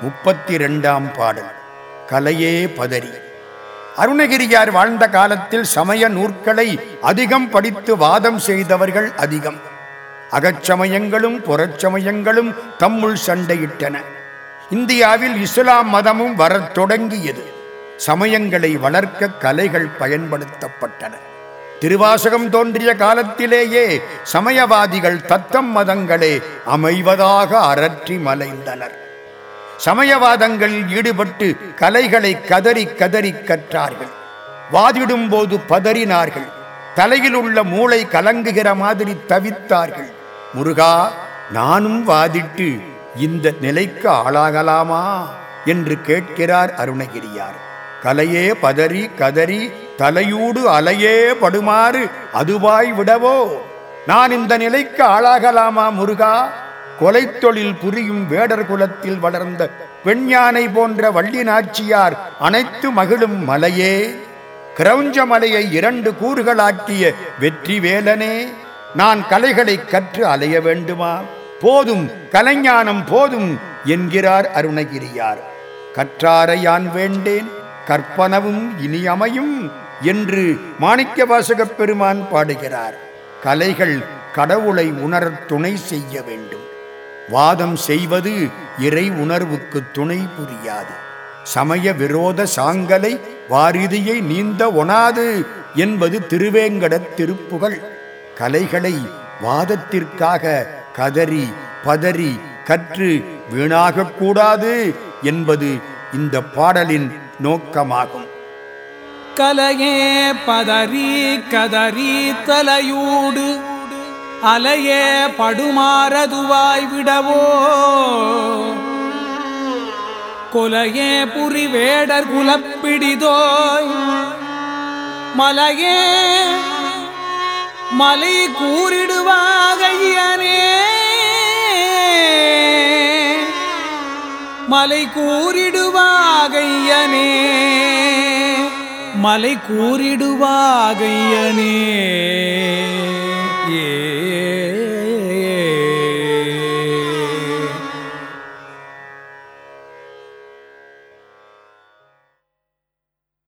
முப்பத்தி ரெண்டாம் பாடல். கலையே பதறி. அருணகிரியார் வாழ்ந்த காலத்தில் சமய நூற்களை அதிகம் படித்து வாதம் செய்தவர்கள் அதிகம். அகச்சமயங்களும் புறச்சமயங்களும் தம்முள் சண்டையிட்டன. இந்தியாவில் இஸ்லாம் மதமும் வரத் தொடங்கியது. சமயங்களை வளர்க்க கலைகள் பயன்படுத்தப்பட்டன. திருவாசகம் தோன்றிய காலத்திலேயே சமயவாதிகள் தத்தம் மதங்களே அமைவதாக அரற்றி மலைந்தனர். சமயவாதங்களில் ஈடுபட்டு கலைகளை கதறி கதறி கற்றார்கள். வாதிடும் போது பதறினார்கள். தலையில் உள்ள மூளை கலங்குகிற மாதிரி தவித்தார்கள். முருகா நானும் வாதிட்டு இந்த நிலைக்கு ஆளாகலாமா? என்று கேட்கிறார் அருணகிரியார். கலையே பதறி கதறி தலையூடு அலையே படுமாறு அதுவாய் விடவோ? நான் இந்த நிலைக்கு ஆளாகலாமா முருகா? கொலைத்தொழில் புரியும் வேடர் குலத்தில் வளர்ந்த பெண்யானை போன்ற வள்ளி நாச்சியார் அனைத்து மகிழும் மலையே. கிரௌஞ்ச மலையை இரண்டு கூறுகளாக்கிய வெற்றி வேலனே நான் கலைகளை கற்று அலைய வேண்டுமா? போதும் கலைஞானம் போதும் என்கிறார் அருணகிரியார். கற்றாரை யான் வேண்டேன்? கற்பனவும் இனியமையும் என்று மாணிக்க வாசகப் பெருமான் பாடுகிறார். கலைகள் கடவுளை உணரத் துணை செய்ய வேண்டும். வாதம் செய்வது இறை உணர்வுக்கு துணை புரியாது. சமய விரோத சாங்கலை வாரிதியை நீந்த ஒணாது என்பது திருவேங்கடத் திருப்புகள் கலைகளை வாதத்திற்காக கதறி பதறி கற்று வீணாகக்கூடாது என்பது இந்த பாடலின் நோக்கமாகும். கலையே பதறி கதறி தலையூடு. அலையே படுமாறதுவாய் விடவோ? கொலையே புரி வேடர் குலப்பிடிதோய்? மலையே மலை கூறிடுவாகையனே? மலை கூறிடுவாகையனே? மலை கூறிடுவாகையனே. ஏ